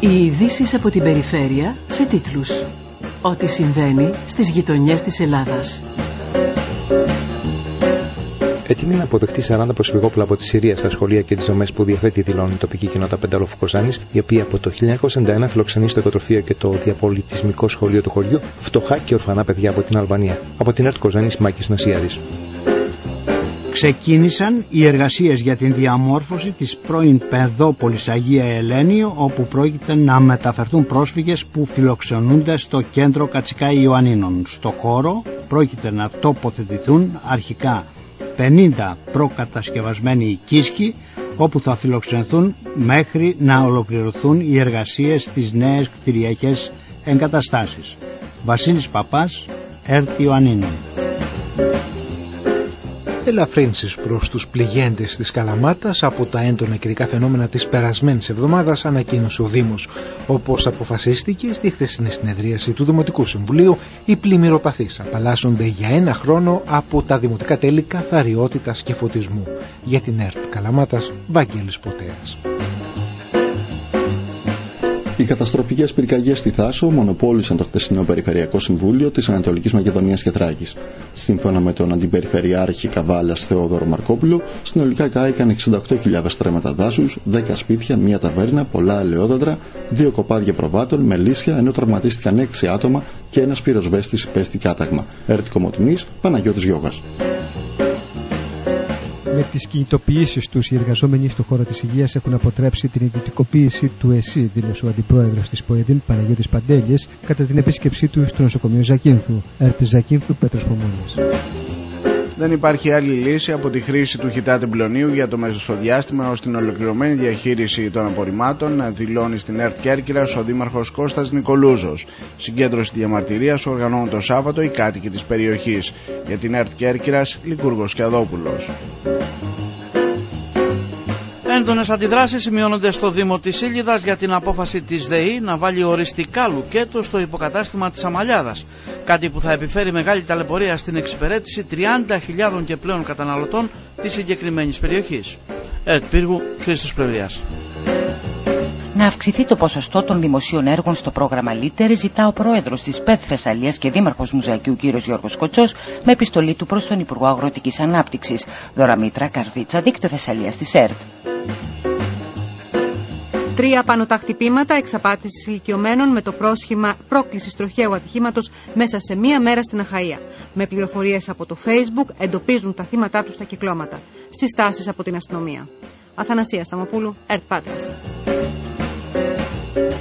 Οι ειδήσεις από την περιφέρεια σε τίτλους. Ό,τι συμβαίνει στις γειτονιές της Ελλάδας. Έτοιμη να αποδεχτεί 40 προσφυγόπουλα από τη Συρία στα σχολεία και τις δομές που διαθέτει, δηλώνει η τοπική κοινότητα Πεντάλοφου Κοζάνης, η οποία από το 1991 φιλοξενεί στο οικοτροφείο και το διαπολιτισμικό σχολείο του χωριού φτωχά και ορφανά παιδιά από την Αλβανία. Από την ΕΡΤ Κοζάνης Μάκης Νασιάδη. Ξεκίνησαν οι εργασίες για την διαμόρφωση της πρώην Παιδόπολης Αγία Ελένη όπου πρόκειται να μεταφερθούν πρόσφυγες που φιλοξενούνται στο κέντρο Κατσικά Ιωαννίνων. Στο χώρο πρόκειται να τοποθετηθούν αρχικά 50 προκατασκευασμένοι οικίσκοι όπου θα φιλοξενθούν μέχρι να ολοκληρωθούν οι εργασίες στις νέες κτηριακές εγκαταστάσεις. Βασίλης Παπάς, Έρτη Ιωαννίνων ελαφρύνσεις προς τους πληγέντες της Καλαμάτας από τα έντονα καιρικά φαινόμενα της περασμένης εβδομάδας ανακοίνωσε ο Δήμος. Όπως αποφασίστηκε στη χθεσινή συνεδρίαση του Δημοτικού Συμβουλίου, οι πλημμυροπαθείς απαλλάσσονται για ένα χρόνο από τα δημοτικά τέλη καθαριότητας και φωτισμού. Για την ΕΡΤ Καλαμάτας, Βάγγελης Ποτέας. Οι καταστροφικές πυρκαγιές στη Θάσο μονοπόλησαν το χτεσινό Περιφερειακό Συμβούλιο της Ανατολικής Μακεδονίας και Θράκης. Σύμφωνα με τον Αντιπεριφερειάρχη Καβάλας Θεόδωρο Μαρκόπουλο, συνολικά κάηκαν 68.000 στρέμματα δάσους, 10 σπίτια, μία ταβέρνα, πολλά ελαιόδαντρα, δύο κοπάδια προβάτων, μελίσια, ενώ τραυματίστηκαν 6 άτομα και ένας πυροσβέστης υπέστη κάταγμα. Έρτη Κομωτινής, Παναγιώτης Γιώγας. Με τις κινητοποιήσεις τους οι εργαζόμενοι στον χώρο της υγείας έχουν αποτρέψει την ιδιωτικοποίηση του ΕΣΥ, δήλωσε ο αντιπρόεδρος της ΠΟΕΔΗΝ Παναγιώτης Παντέλης κατά την επίσκεψή του στο νοσοκομείο Ζακίνθου. Έρτη Ζακίνθου, Πέτρος Πομόνης. Δεν υπάρχει άλλη λύση από τη χρήση του χιτάτε πλονίου για το μεσοδιάστημα ως την ολοκληρωμένη διαχείριση των απορριμμάτων, δηλώνει στην ΕΡΤ Κέρκυρας ο Δήμαρχος Κώστας Νικολούζος. Συγκέντρωση διαμαρτυρίας οργανώνουν το Σάββατο οι κάτοικοι της περιοχής. Για την ΕΡΤ Κέρκυρας, Λικούργος Κιαδόπουλος. Έντονες αντιδράσεις σημειώνονται στο Δήμο της Ήλιδας για την απόφαση της ΔΕΗ να βάλει οριστικά λουκέτο στο υποκατάστημα της Αμαλιάδας. Κάτι που θα επιφέρει μεγάλη ταλαιπωρία στην εξυπηρέτηση 30.000 και πλέον καταναλωτών της συγκεκριμένης περιοχής. Ερτ Πύργου, Χρήστος Πλευριά. Να αυξηθεί το ποσοστό των δημοσίων έργων στο πρόγραμμα Λίτερ, ζητά ο πρόεδρος της ΠΕΤ Θεσσαλίας και δήμαρχος Μουζακίου κ. Γιώργος Κοτσός με επιστολή του προς τον Υπουργό Αγροτικής Ανάπτυξης. Δωραμήτρα Καρδίτσα, δίκτυο Θεσσαλίας της ΕΡΤ. Τρία πάνω τα χτυπήματα εξαπάτησης ηλικιωμένων με το πρόσχημα πρόκλησης τροχαίου ατυχήματος μέσα σε μία μέρα στην Αχαία. Με πληροφορίες από το Facebook εντοπίζουν τα θύματα τους στα κυκλώματα. Συστάσεις από την αστυνομία. Αθανασία Σταμοπούλου, ΕΡΤ Πάτρας.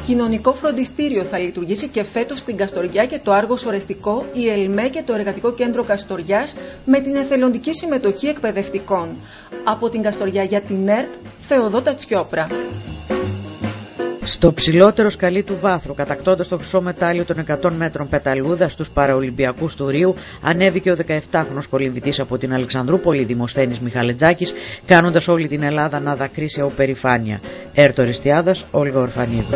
Κοινωνικό φροντιστήριο θα λειτουργήσει και φέτος στην Καστοριά και το Άργος Ορεστικό, η ΕΛΜΕ και το Εργατικό Κέντρο Καστοριάς με την εθελοντική συμμετοχή εκπαιδευτικών. Από την Καστοριά για την ΕΡΤ, Θεοδότα Τσιόπρα. Στο ψηλότερο σκαλί του βάθρου, κατακτώντας το χρυσό μετάλλιο των 100 μέτρων πεταλούδα στους Παραολυμπιακούς του Ρίου, ανέβηκε ο 17χρονο κολυμβητής από την Αλεξανδρούπολη, Δημοσθένης Μιχαλετζάκης, κάνοντας όλη την Ελλάδα να δακρύσει από περηφάνεια. Έρτο Ριστιάδα, Όλγα Ορφανίδου.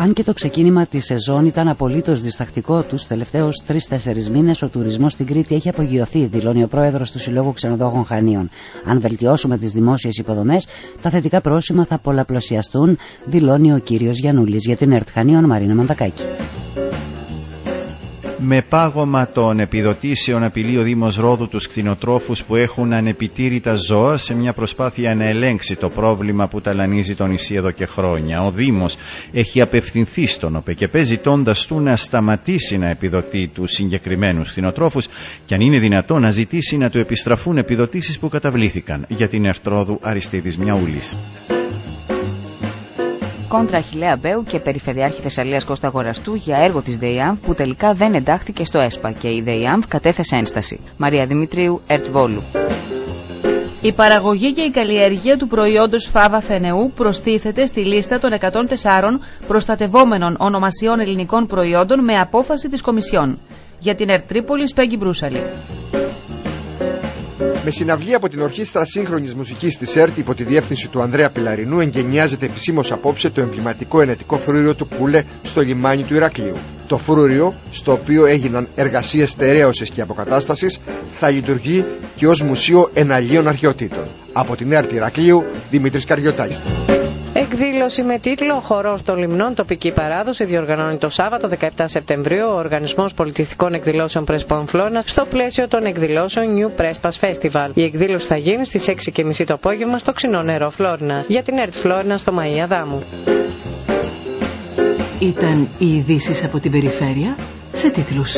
Αν και το ξεκίνημα της σεζόν ήταν απολύτως διστακτικό τους τελευταίους τρει-τέσσερι μήνες, ο τουρισμός στην Κρήτη έχει απογειωθεί, δηλώνει ο πρόεδρος του Συλλόγου Ξενοδόχων Χανίων. Αν βελτιώσουμε τις δημόσιες υποδομές, τα θετικά πρόσημα θα πολλαπλασιαστούν, δηλώνει ο κύριος Γιανούλη για την ΕΡΤ Χανίων Μαρίνα Μαντακάκη. Με πάγωμα των επιδοτήσεων απειλεί ο Δήμος Ρόδου τους κτηνοτρόφους που έχουν ανεπιτήρητα ζώα σε μια προσπάθεια να ελέγξει το πρόβλημα που ταλανίζει το νησί εδώ και χρόνια. Ο Δήμος έχει απευθυνθεί στον ΟΠΕΚΕΠΕ ζητώντας του να σταματήσει να επιδοτεί τους συγκεκριμένους κτηνοτρόφους και αν είναι δυνατό να ζητήσει να του επιστραφούν επιδοτήσεις που καταβλήθηκαν για την Ερτρόδου Αριστίδης Μιαούλης κόντρα Αχιλέα Μπέου και Περιφερειάρχη Θεσσαλίας Κώστα Γοραστού για έργο της ΔΕΙΑΜ που τελικά δεν εντάχθηκε στο ΕΣΠΑ και η ΔΕΙΑΜ κατέθεσε ένσταση. Μαρία Δημητρίου, Ερτβόλου. Η παραγωγή και η καλλιέργεια του προϊόντος φάβα φενεού προστίθεται στη λίστα των 104 προστατευόμενων ονομασιών ελληνικών προϊόντων με απόφαση της Κομισιόν. Για την Ερτρίπολη Σπέγγι Μπρούσαλη. Με συναυλία από την Ορχήστρα Σύγχρονης Μουσικής της ΕΡΤ υπό τη διεύθυνση του Ανδρέα Πιλαρινού εγκαινιάζεται επισήμως απόψε το εμβληματικό ενετικό φρούριο του Πούλε στο λιμάνι του Ηρακλείου. Το φρούριο, στο οποίο έγιναν εργασίες στερέωσης και αποκατάστασης, θα λειτουργεί και ως μουσείο εναλλίων αρχαιοτήτων. Από την ΕΡΤ Ηρακλείου, Δημήτρης Καριωτάκης. Εκδήλωση με τίτλο Χορός των Λιμνών Τοπική Παράδοση διοργανώνει το Σάββατο 17 Σεπτεμβρίου ο Οργανισμός Πολιτιστικών Εκδηλώσεων Πρεσπών Φλόνα στο πλαίσιο των εκδηλώσεων New Prespas Festival. Η εκδήλωση θα γίνει στις 6.30 το απόγευμα στο ξινό νερό Φλόρινα για την ΕΡΤ Φλόρινα στο Μαία Δάμου. Ήταν οι ειδήσεις από την περιφέρεια σε τίτλους.